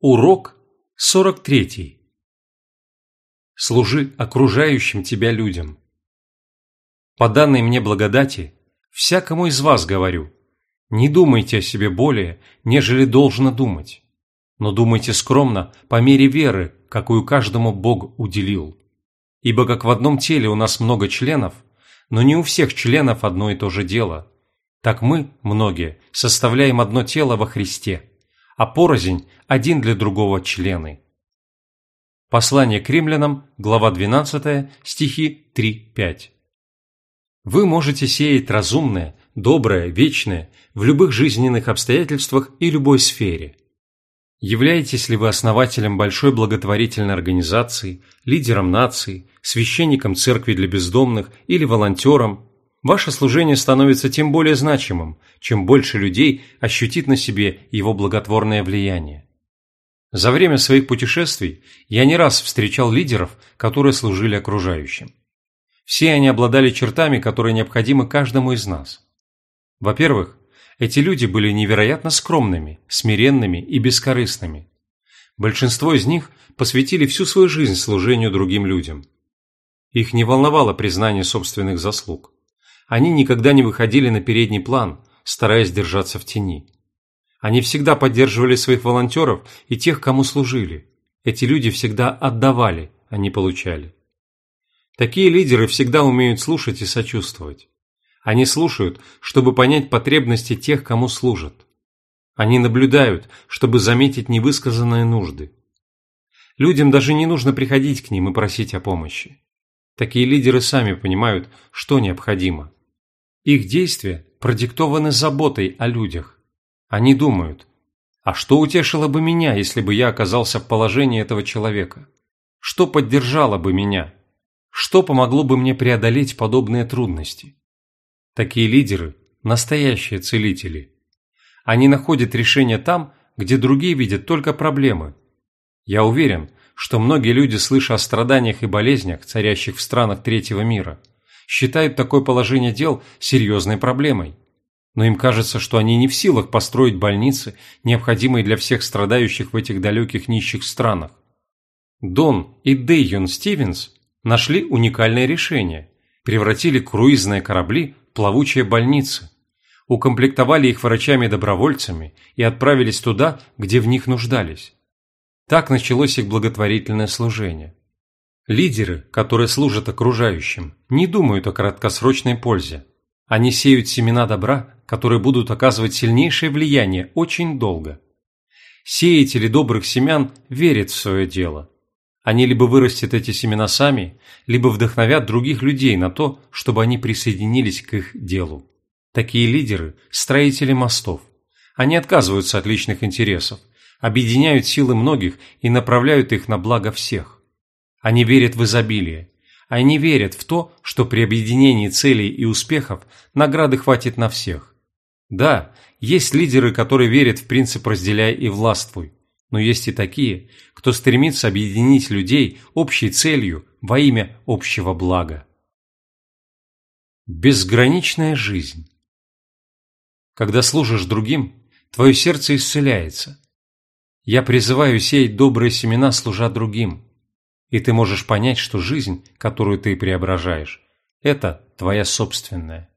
Урок 43. Служи окружающим тебя людям. По данной мне благодати, всякому из вас говорю, не думайте о себе более, нежели должно думать, но думайте скромно по мере веры, какую каждому Бог уделил. Ибо как в одном теле у нас много членов, но не у всех членов одно и то же дело, так мы, многие, составляем одно тело во Христе – а порознь один для другого члены. Послание к римлянам, глава 12, стихи 3-5. Вы можете сеять разумное, доброе, вечное в любых жизненных обстоятельствах и любой сфере. Являетесь ли вы основателем большой благотворительной организации, лидером нации, священником церкви для бездомных или волонтером, Ваше служение становится тем более значимым, чем больше людей ощутит на себе его благотворное влияние. За время своих путешествий я не раз встречал лидеров, которые служили окружающим. Все они обладали чертами, которые необходимы каждому из нас. Во-первых, эти люди были невероятно скромными, смиренными и бескорыстными. Большинство из них посвятили всю свою жизнь служению другим людям. Их не волновало признание собственных заслуг. Они никогда не выходили на передний план, стараясь держаться в тени. Они всегда поддерживали своих волонтеров и тех, кому служили. Эти люди всегда отдавали, а не получали. Такие лидеры всегда умеют слушать и сочувствовать. Они слушают, чтобы понять потребности тех, кому служат. Они наблюдают, чтобы заметить невысказанные нужды. Людям даже не нужно приходить к ним и просить о помощи. Такие лидеры сами понимают, что необходимо. Их действия продиктованы заботой о людях. Они думают, а что утешило бы меня, если бы я оказался в положении этого человека? Что поддержало бы меня? Что помогло бы мне преодолеть подобные трудности? Такие лидеры – настоящие целители. Они находят решение там, где другие видят только проблемы. Я уверен, что многие люди, слыша о страданиях и болезнях, царящих в странах третьего мира – считают такое положение дел серьезной проблемой. Но им кажется, что они не в силах построить больницы, необходимые для всех страдающих в этих далеких нищих странах. Дон и Дэйюн Стивенс нашли уникальное решение, превратили круизные корабли в плавучие больницы, укомплектовали их врачами-добровольцами и отправились туда, где в них нуждались. Так началось их благотворительное служение. Лидеры, которые служат окружающим, не думают о краткосрочной пользе. Они сеют семена добра, которые будут оказывать сильнейшее влияние очень долго. Сеятели добрых семян верят в свое дело. Они либо вырастят эти семена сами, либо вдохновят других людей на то, чтобы они присоединились к их делу. Такие лидеры – строители мостов. Они отказываются от личных интересов, объединяют силы многих и направляют их на благо всех. Они верят в изобилие. Они верят в то, что при объединении целей и успехов награды хватит на всех. Да, есть лидеры, которые верят в принцип «разделяй и властвуй», но есть и такие, кто стремится объединить людей общей целью во имя общего блага. Безграничная жизнь Когда служишь другим, твое сердце исцеляется. Я призываю сеять добрые семена, служа другим – и ты можешь понять, что жизнь, которую ты преображаешь, это твоя собственная.